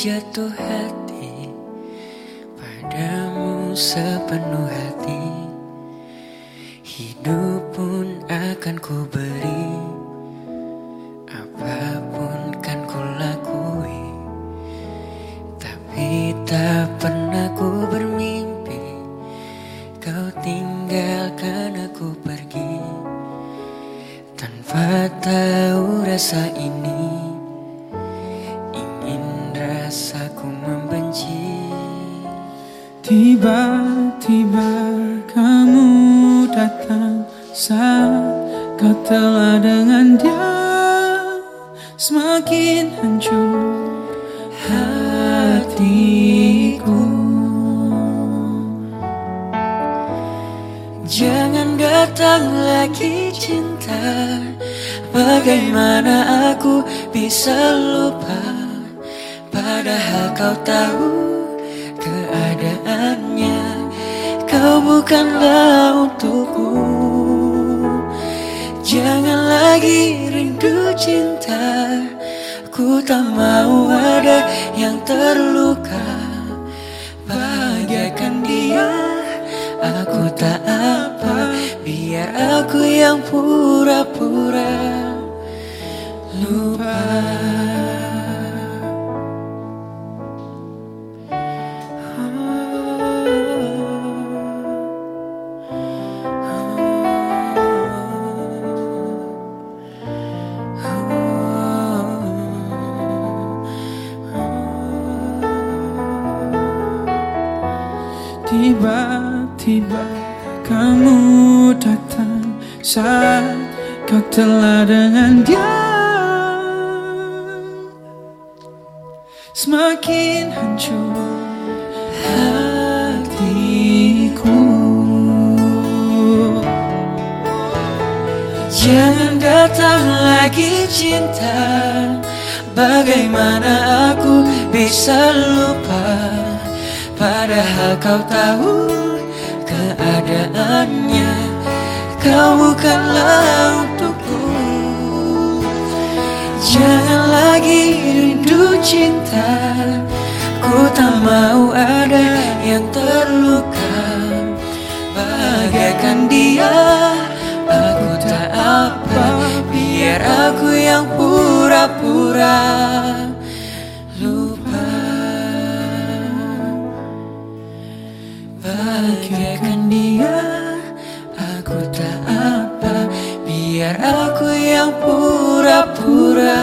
jatuh hati Padamu sepenuh hati. Hidup pun akan ku beri Apa pun kan ku lakui. Tapi tak pernah ku bermimpi Kau tinggalkan aku pergi. Tanpa tahu rasa ini Tiba-tiba kamu datang saat kau telah dengan dia Semakin hancur hatiku. Jangan datang lagi cinta Bagaimana aku bisa lupa? Padahal kau tahu keadaannya Kau bukanlah untukku. Jangan lagi rindu cinta Ku tak mau ada yang terluka. Bahagiakan dia Aku tak apa Biar aku yang pura-pura Lupa Tiba-tiba kamu datang saat kau telah dengan dia. Semakin hancur hatiku. Jangan datang lagi cinta Bagaimana aku bisa lupa Padahal kau tahu keadaannya? Kau bukanlah untukku. Jangan lagi rindu cinta. Ku tak mau ada yang terluka. Bahagiakan dia Aku tak apa. Biar aku yang pura-pura Bahagiakan dia. Aku tak apa Biar aku yang pura-pura